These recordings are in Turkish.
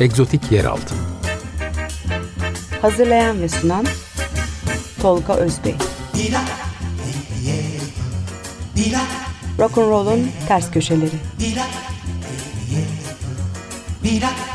Egzotik Yeraltı. Hazırlayan ve sunan Tolga Özbey. Rock'n'Roll'un ters köşeleri. Değerli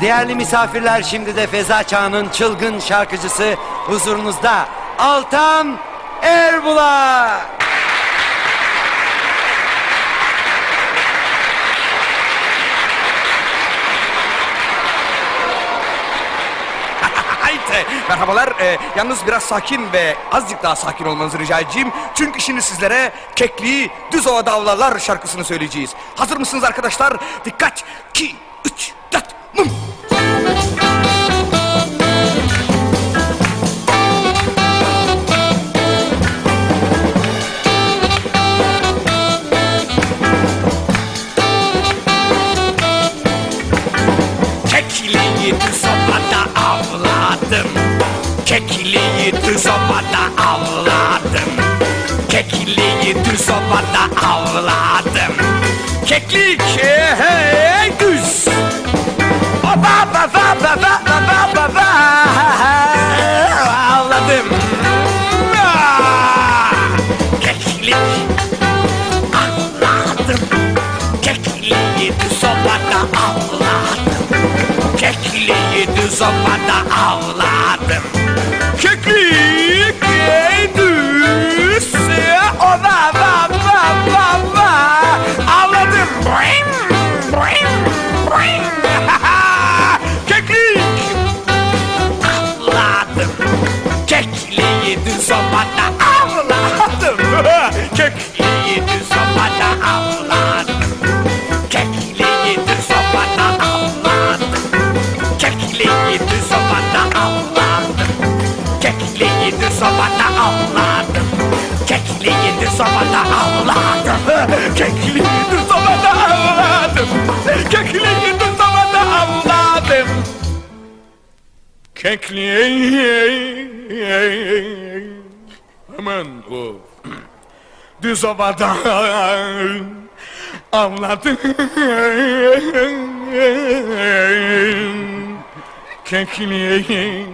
değerli misafirler şimdi de Feza Çağı'nın çılgın şarkıcısı huzurunuzda Altan Erbula. Haydi merhabalar. Ee, yalnız biraz sakin ve azıcık daha sakin olmanızı rica edeceğim. Çünkü şimdi sizlere Kekli Düz Ova Davlalar şarkısını söyleyeceğiz. Hazır mısınız arkadaşlar? Dikkat! 2, 3, 4, mum! Kekliği sobada avladım. Kekliği sobada avladım. Kekliği sobada avladım. Keklik hey, hey düz Oba ba ba ba ba ba ba ba ba Avladım Ah! Keklik. Avladım Kekliği düz sobada avladım. Kekliği düz sobada avladım. Keklik düz. Ona ba ba ba ba Kekliydi sobada avladım. Kekliydi sobada avladım. Kekliydi sobada avladım. Kekliği Aman o Düz ovada avladım. Kekliği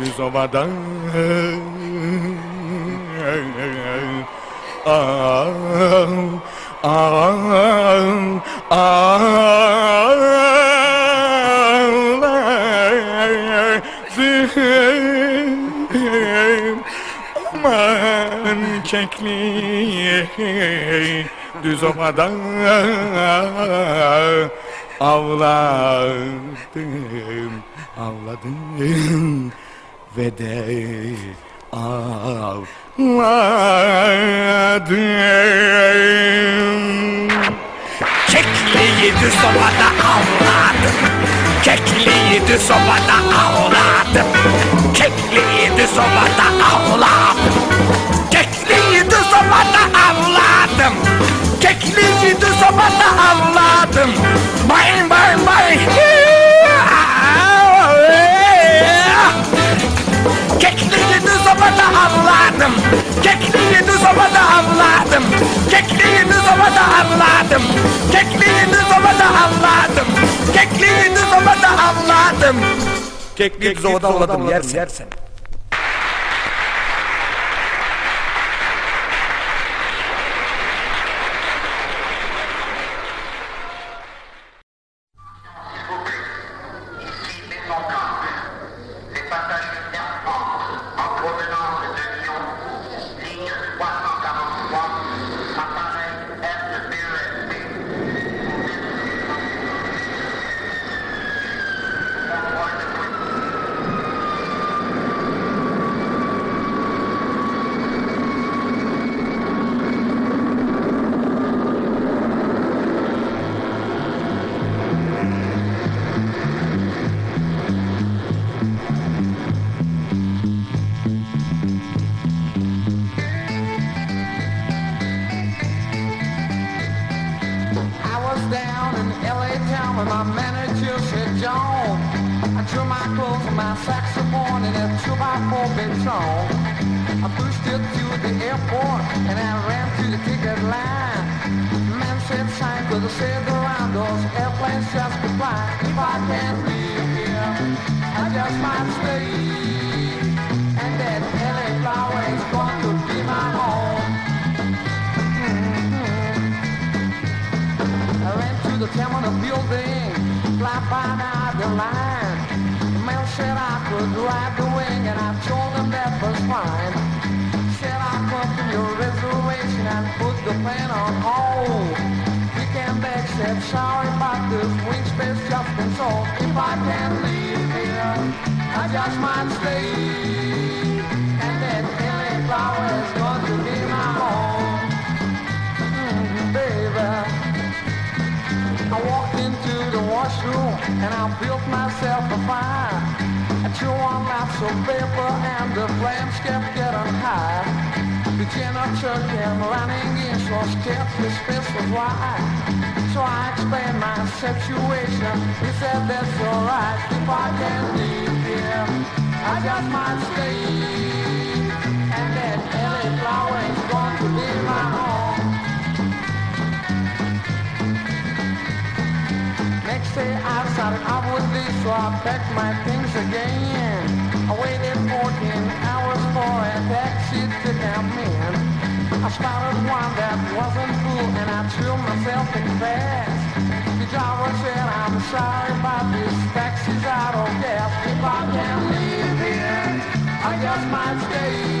Düz ovada Aman kekliği düz ovada avladım, avladım ve de avladım. Kekliydi sobada avladım Kekliydi sobada avladım Kekliydi sobada avladım Kekliydi sobada avladım Kekliydi sobada avladım. Bay bay bay. Sobada avladım. Kekliydi sobada avladım. Kekliydi sobada avladım. Kekliydi sobada avladım. Kekliydi sobada avladım. Kekliydi sobada avladım yersen. yersen. Sorry about this wing space just sold. If I can't leave here, I just might stay. And that LA flower is going to be my home, Mm, baby. I walked into the washroom and I built myself a fire. I threw on lots of paper and the flames kept getting high. The janitor came running in so scared his face was wide. So I explained my situation. He said that's alright if I can leave here. I just might stay. And that LA flower is going to be my home. Next day I started out with this, so I packed my things again. I waited 14 hours for a taxi to come in. I spotted one that wasn't full and I threw myself in fast. Driver said, I'm sorry about this taxi's out of gas. If I can't leave here, I just might stay.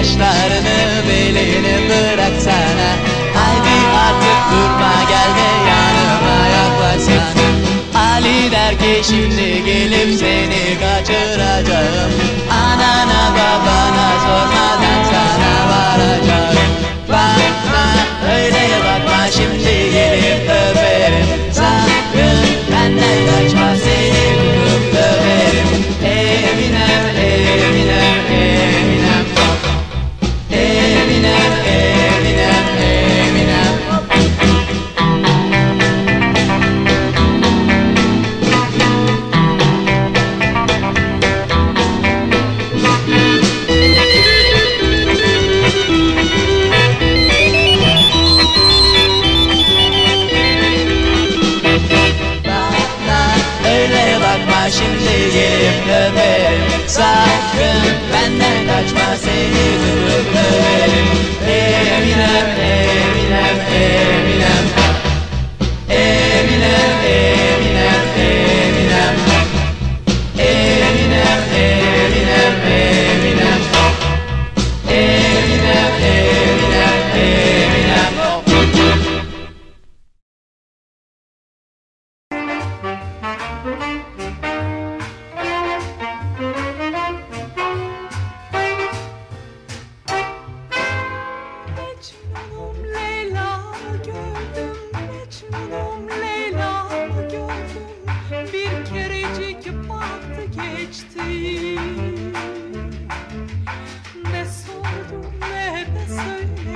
saçlarını belini bıraksana. Haydi artık durma gel de yanıma yaklaşsana. Ali der ki şimdi gelip seni kaçıracağım. Anana babana sorma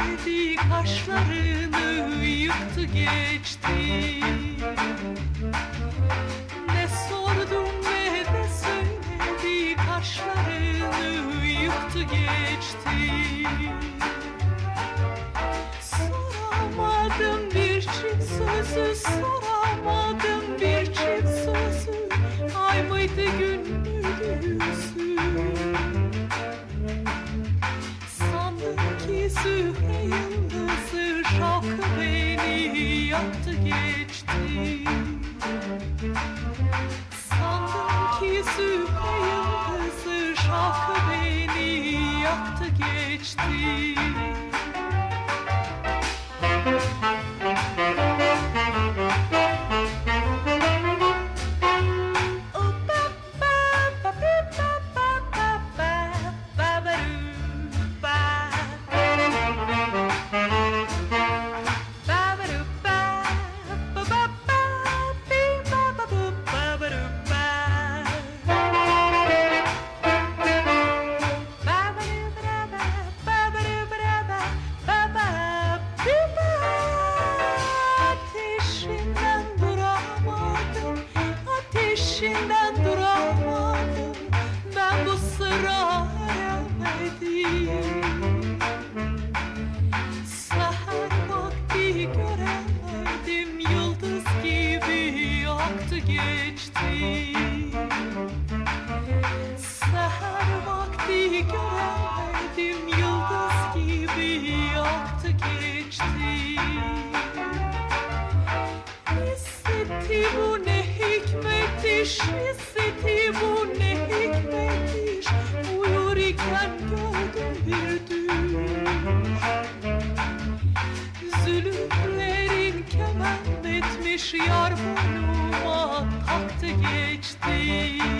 Kendi kaşlarını yıktı geçti. Ne sordum ne de söyledi Kaşlarını yıktı geçti. Soramadım bir çift sözü Soramadım bir çift sözü. Ay mıydı gün müydü yaktı geçti. Sandım ki süpe yıldızı şarkı beni yaktı geçti. etti bu ne hikmetmiş Hissetti bu ne hikmetmiş Uyur iken gördüm bir düş Zülüflerin kemend etmiş Yar boynuma taktı geçti.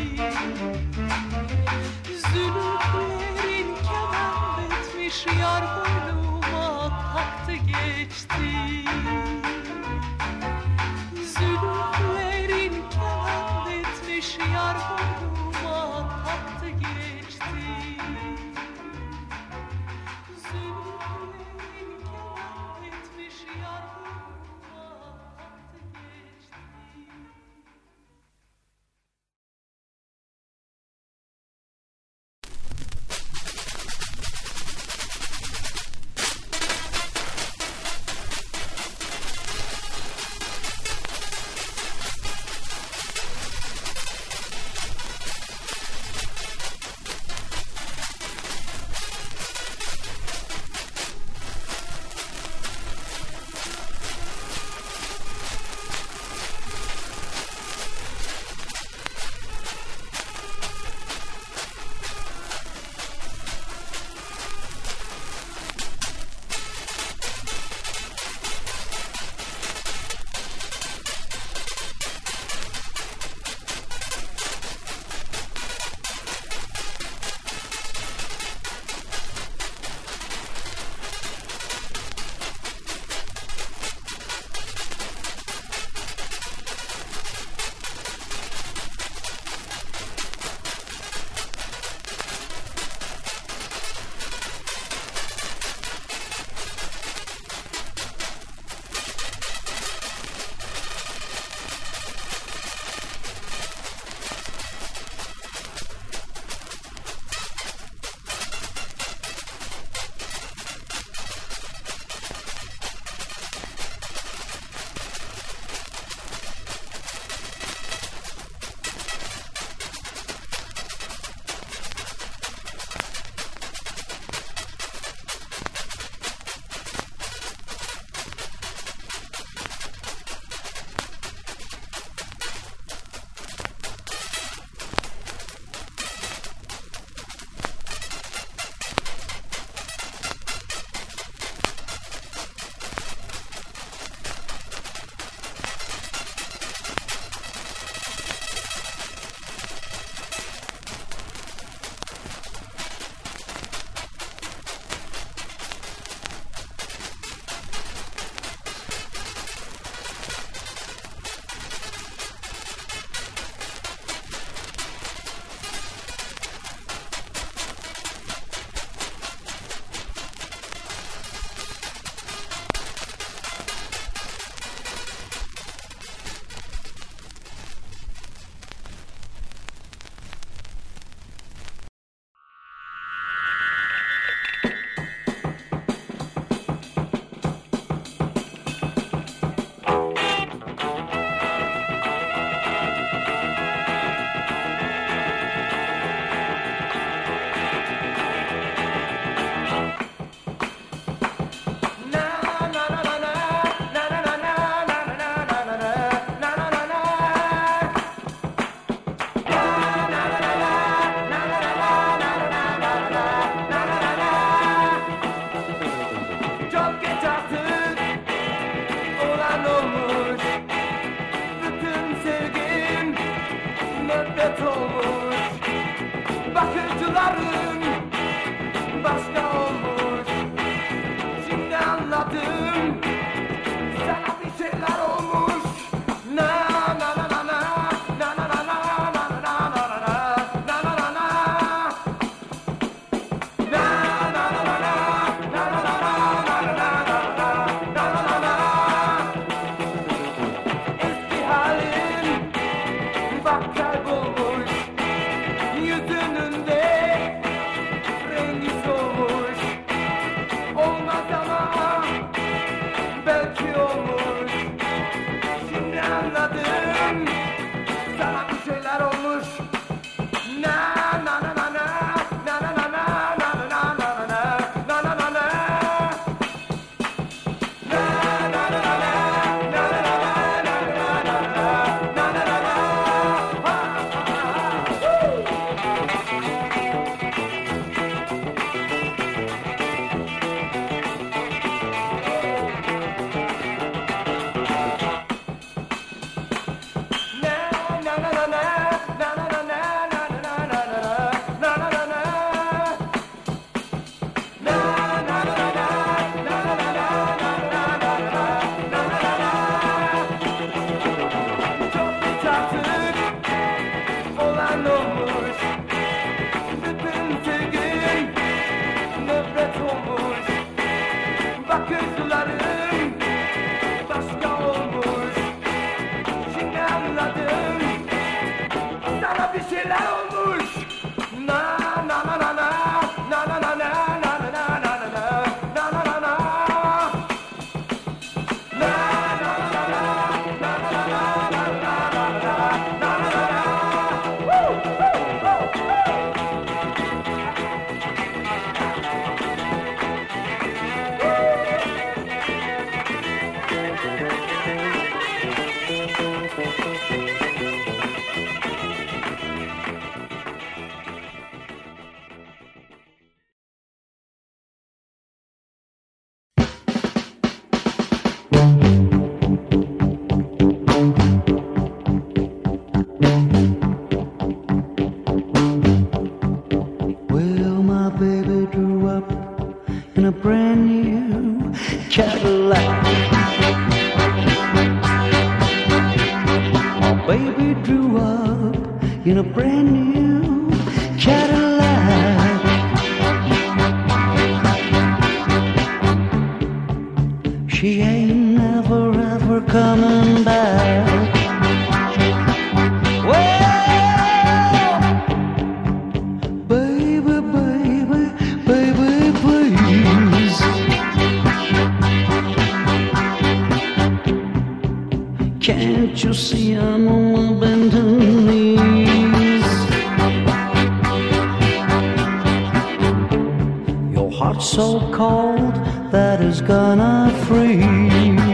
So cold that it's gonna freeze.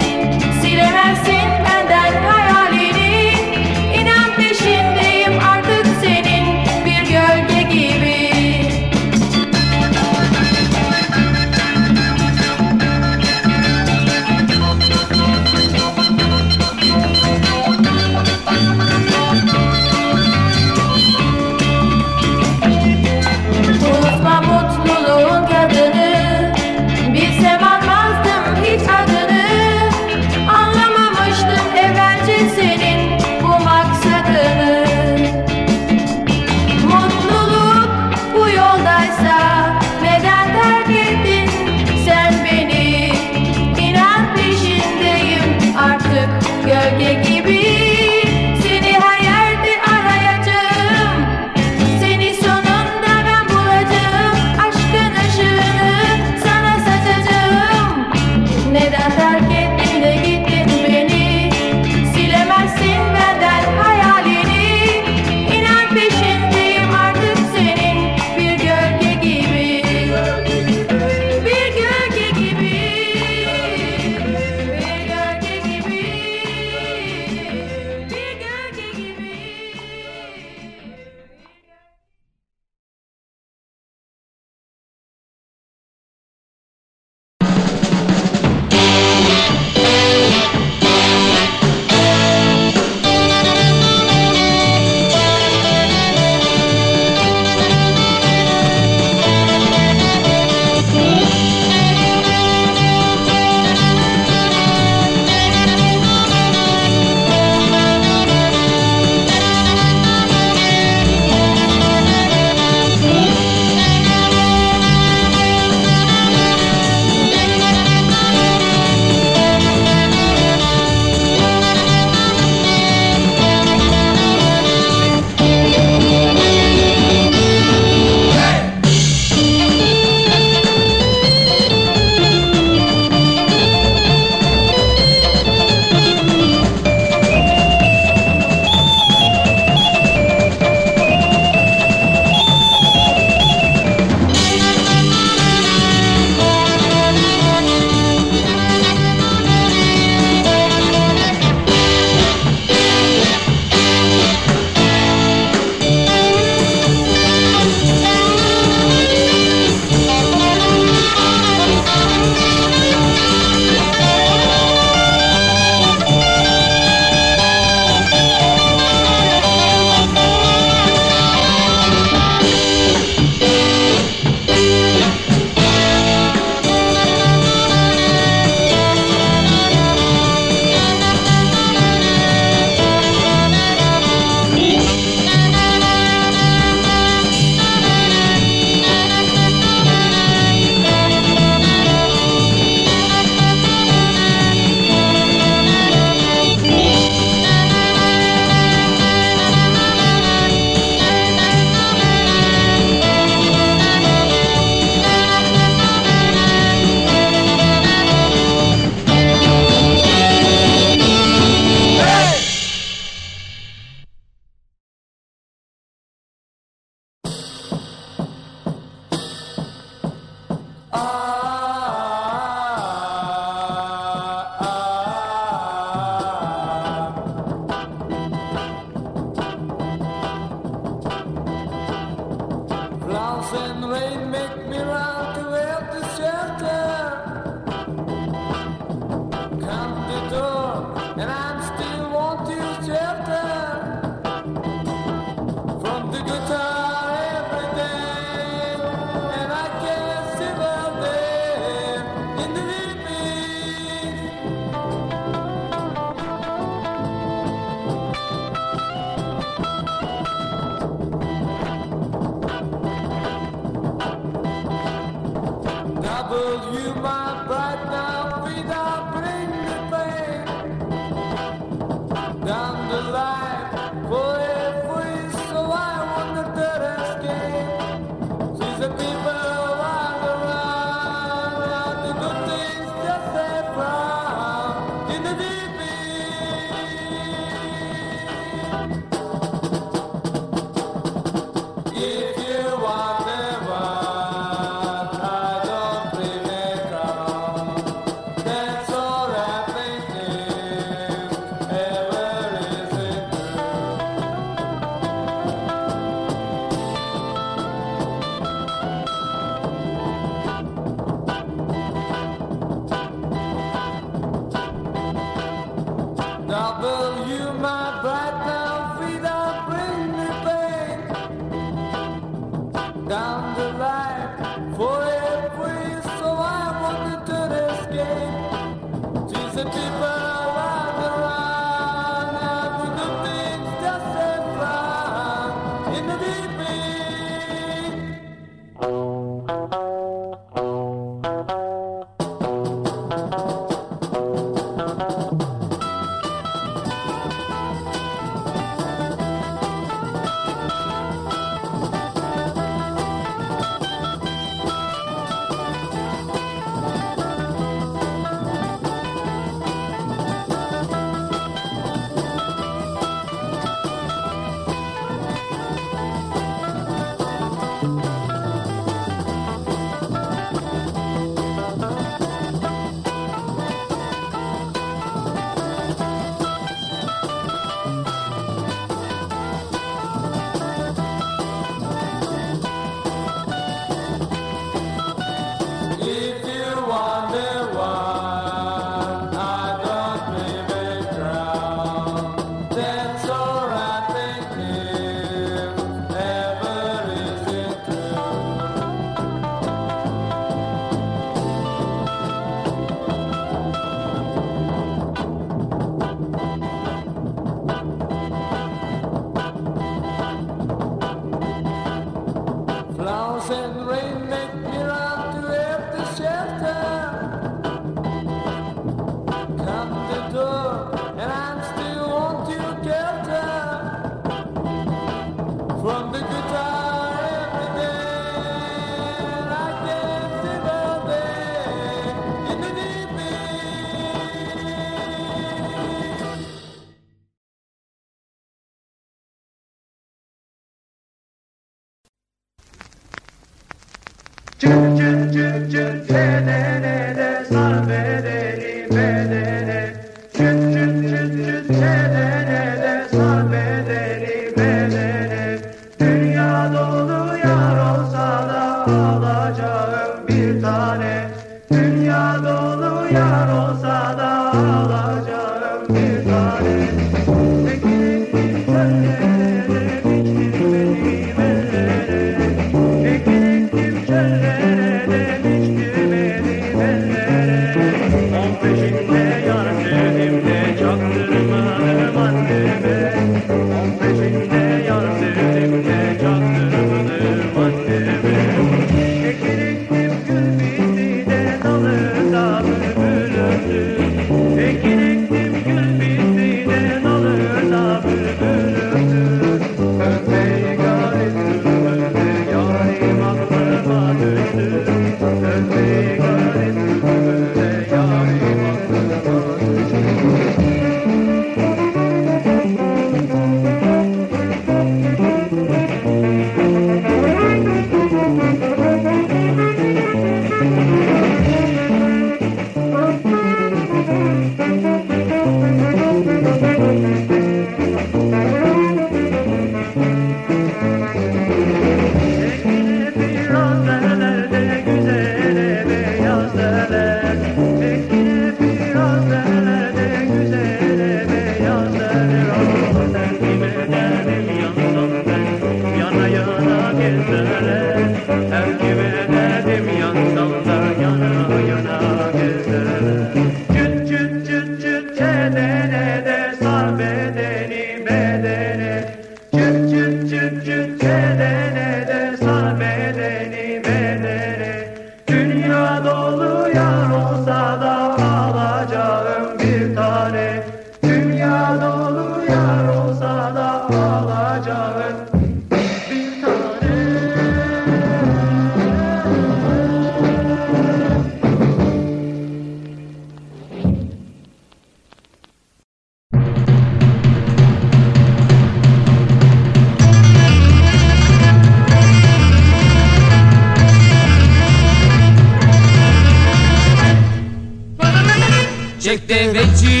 Çek deveci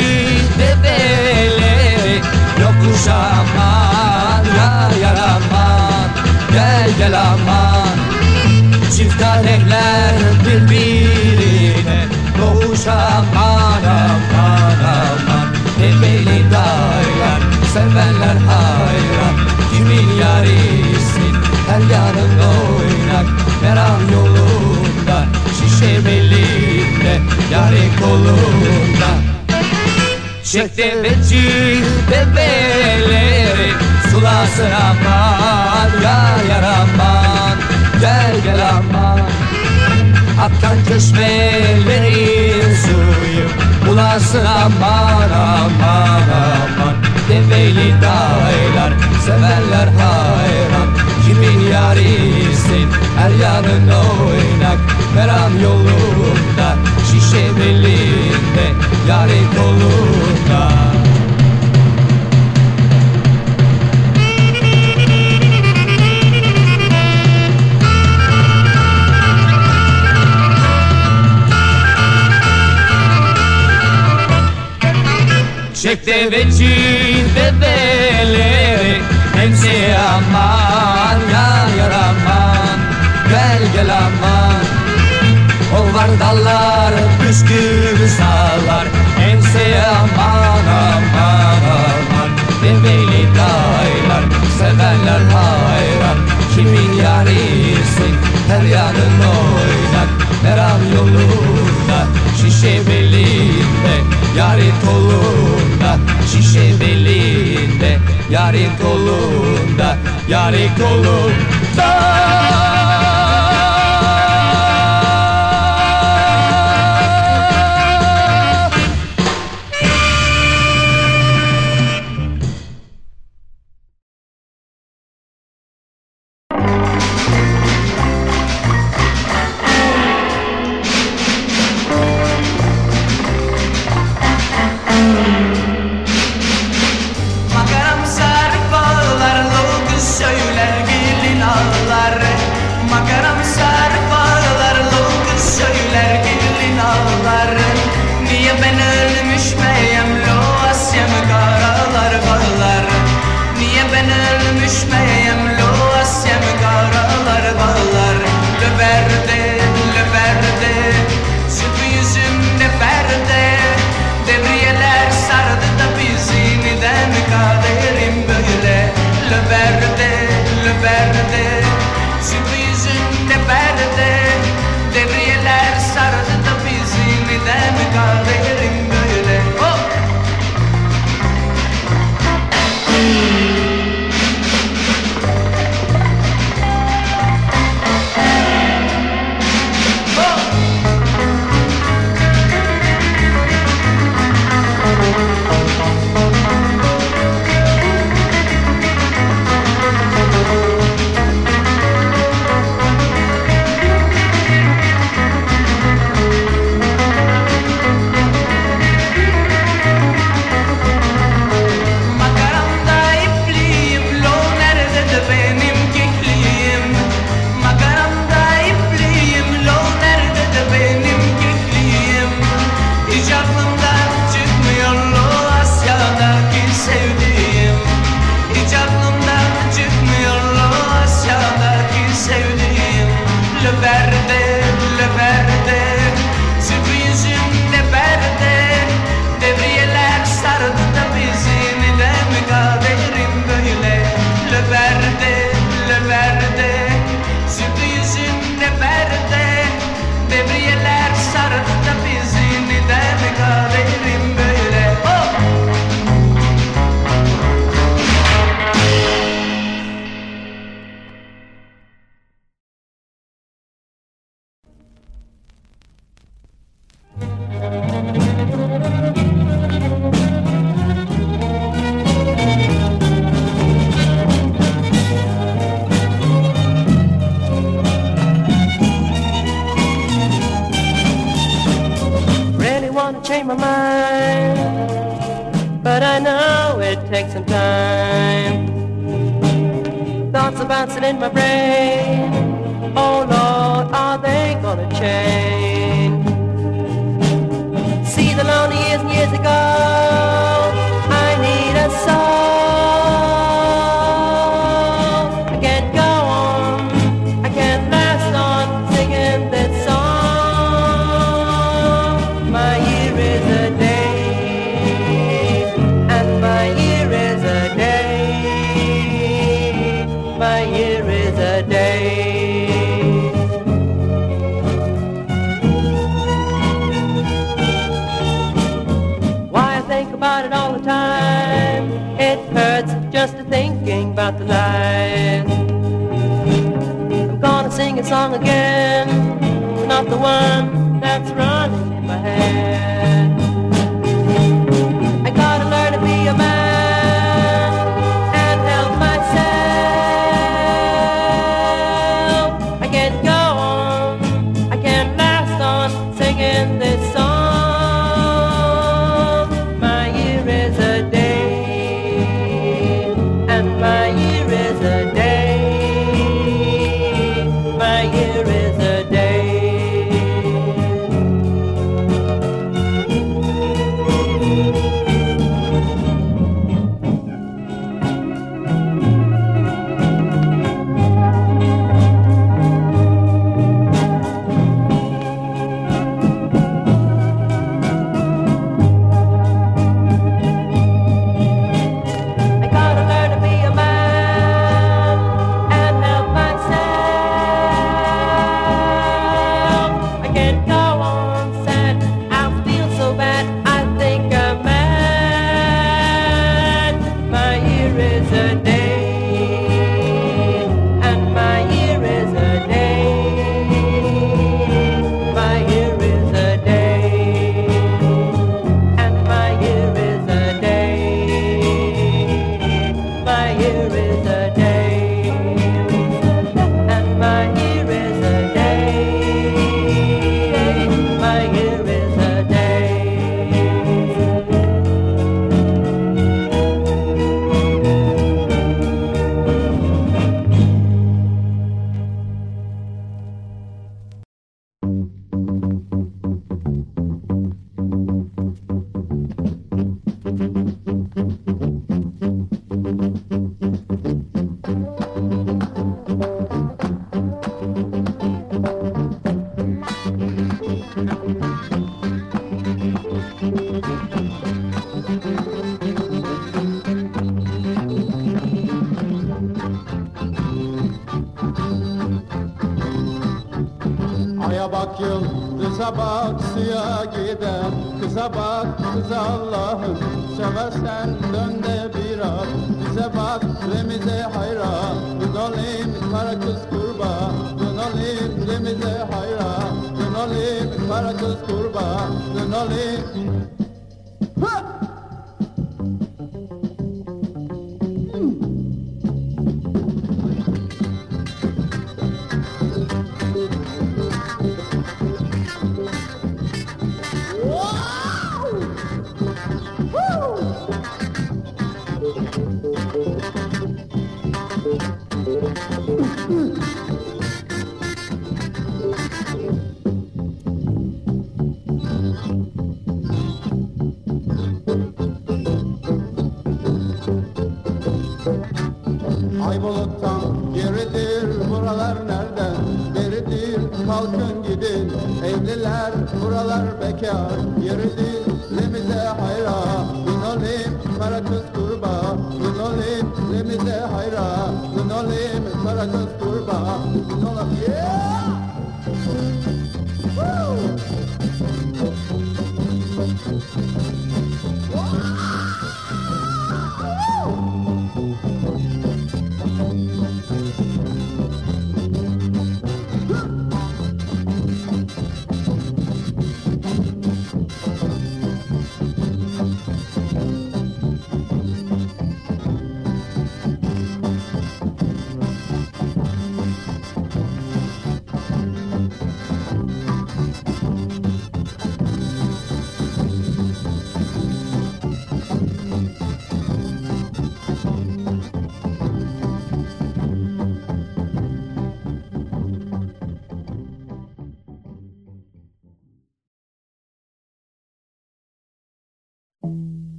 develeri Yokuş aman ya yar aman Gel gel aman. Çift alevler birbirine Boğuş aman aman aman. Develi daylar sevenler hayran. Kimin yarisin her yanın oynak Meram yolunda şişe belinde Yari kolunda Çek deveci bebeleri. Sulasın aman ya yar aman Gel gel aman. Akan çeşmelerin suyu Bulasın aman aman aman. Develi daylar severler hayran. Kimin yarisin her yanın oynak. Meram yolunda şişe belinde Yari kolunda Çek deveci develeri Hemsi aman ya yar aman Gel gel aman. O var dallar püskül sağlar Ense aman aman aman. Develi daylar sevenler hayran Kimin yarisin her yanın oynak Meram yolunda şişe belinde Yarin kolunda şişe belinde Yarin kolunda Yarin kolunda about the night. I'm gonna sing a song again, not the one that's running in my head. Buralar bekar, yerini limize hayran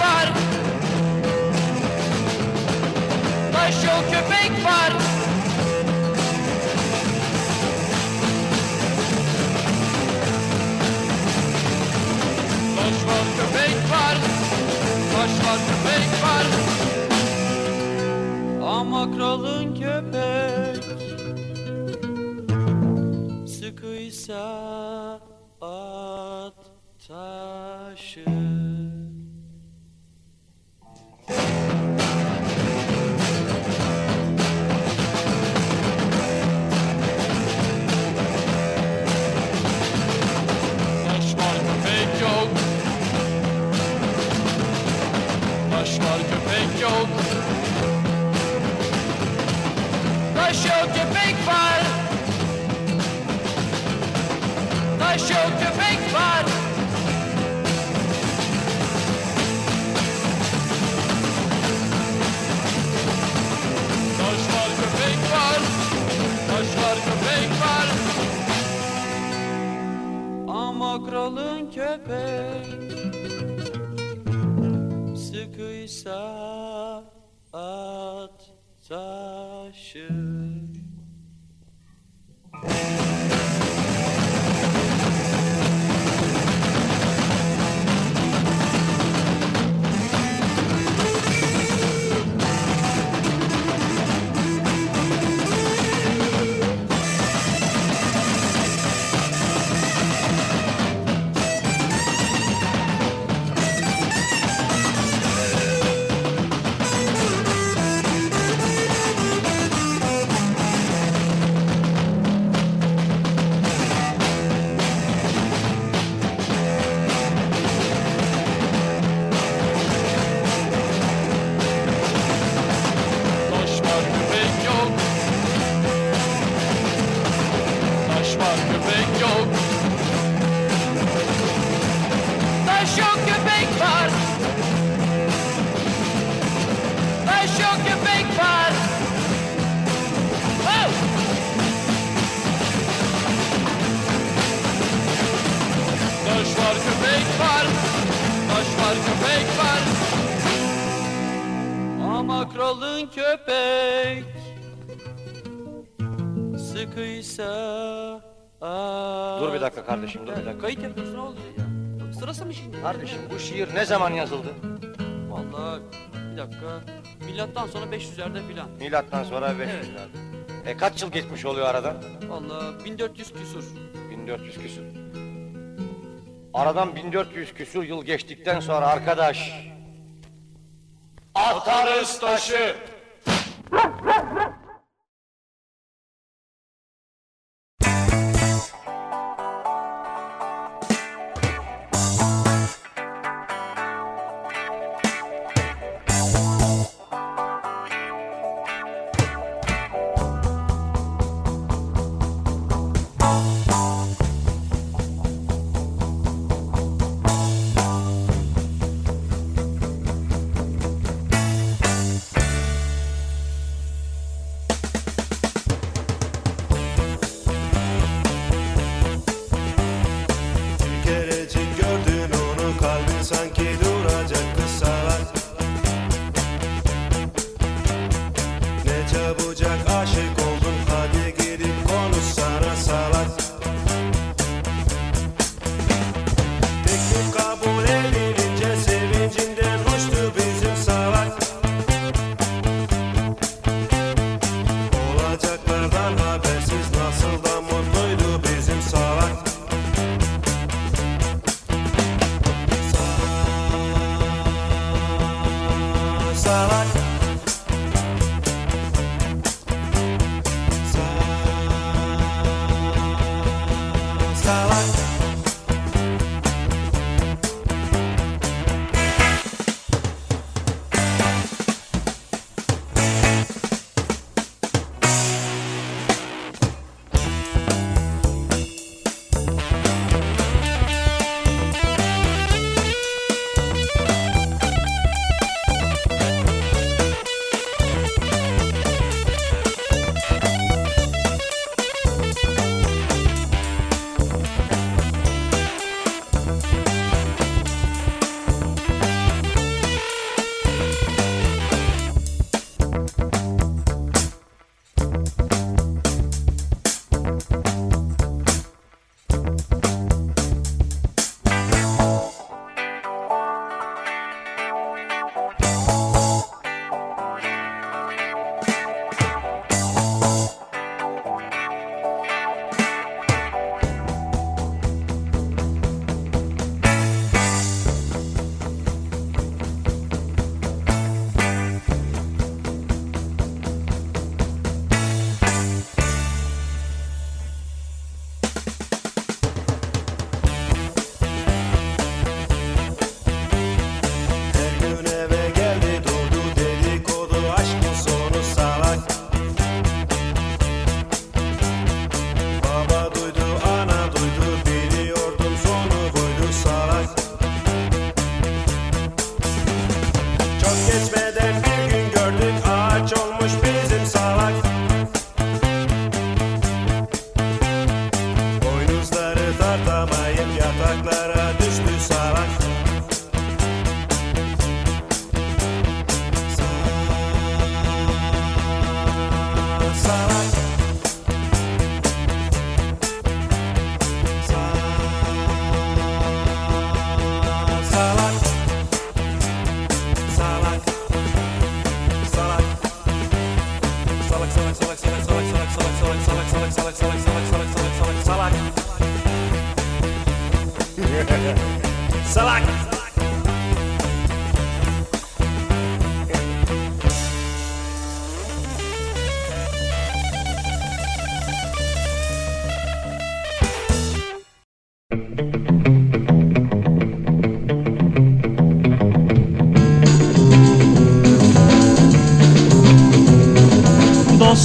var. Taş yol köpek var. Taş var köpek var. Taş var köpek var. Ama kralın köpek sıkıysa at yok köpek var. Taş yok köpek var. Taş var köpek var. Taş var köpek var. Ama kralın köpek sıkıysa at taşı. Bir dakika. Kayıt yapıyorsun ne oluyor ya? Sırası mı şimdi? Kardeşim bu şiir ne zaman yazıldı? Vallahi bir dakika. Milattan sonra 500'lerde filan. Milattan sonra 500'lerde. E kaç yıl geçmiş oluyor aradan? Vallahi 1400 küsur. 1400 küsur. Aradan 1400 küsur yıl geçtikten sonra arkadaş... Atarız taşı!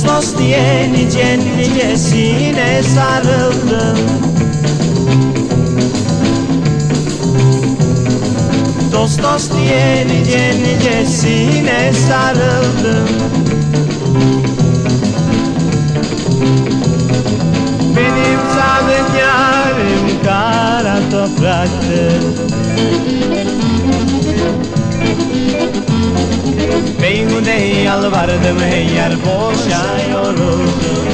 Dost diye nice nicesine sarıldım. Dost dost diye nice nicesine sarıldım. Benim sadık yarim kara topraktır Beyhude yalvardım hey yer boşa yoruldum.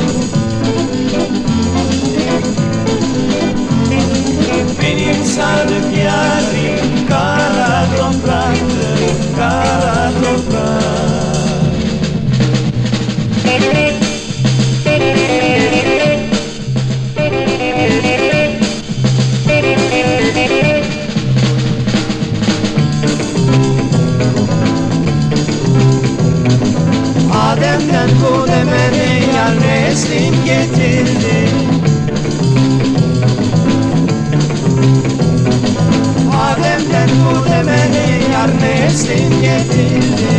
Benim sadık yarim kara topraktır yar neslin getirdi. Adem'den bu demene yar neslin getirdi.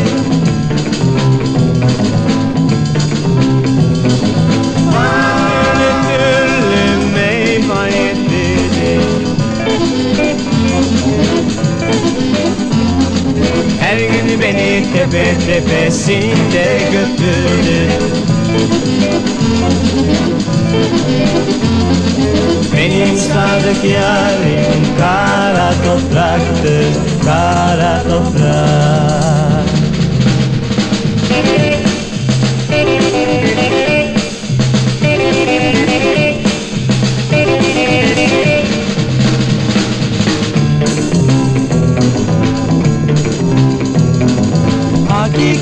Gönlüm meyvan ettirdi Her gün beni tepe tepesinde götürdü Benim sadık yarim kara topraktır Kara toprak Hakikat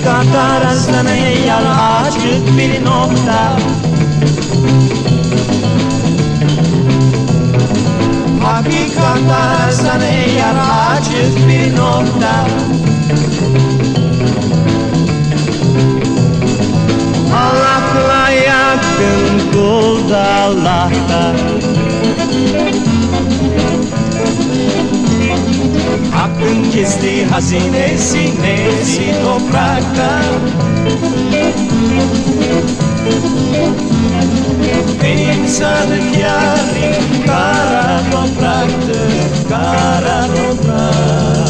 arasına yar açık bir nokta. Hakikat arasına yar açık bir nokta. Allah'la yakın kul Allah'ta Hakkın gizli hazinesi nesi toprakta Benim sadık yarim kara topraktır Kara toprak Gel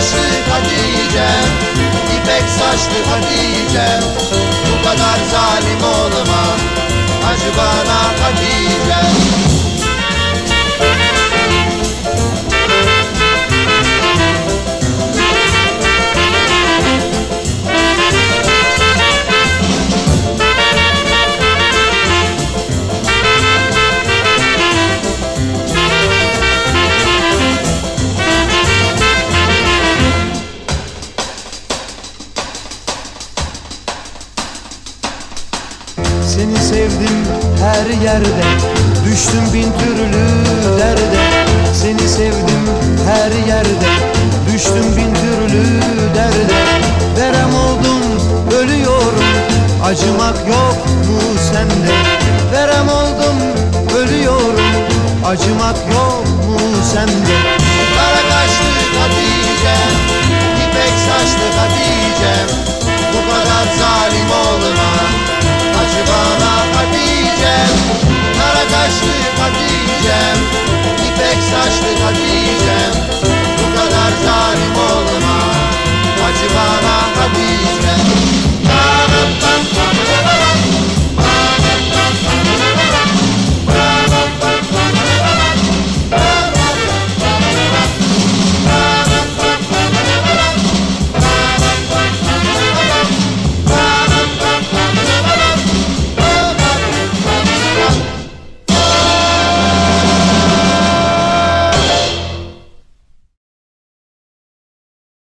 kaşlı Hatice'm İpek saçlı Hatice'm Bu kadar zalim olma Acı bana Hatice'm